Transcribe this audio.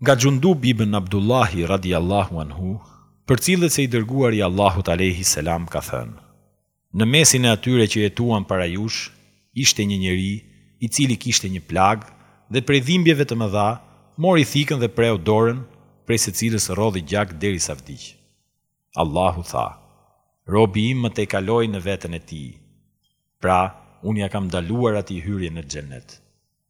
Nga Xhundub ibn Abdullahi radijallahu anhu përcillet se i Dërguari i Allahut alejhi selam ka thënë, Në mesin e atyre që jetuan para jush ishte një njeri i cili kishte një plagë dhe prej dhimbjeve të mëdha mori thikën dhe preu dorën prej së cilës rrodhi gjak derisa vdiq. Allahu tha, Robi im më tejkaloi në veten e tij. Pra, unë ia kam ndaluar atij hyrjen në Xhennet.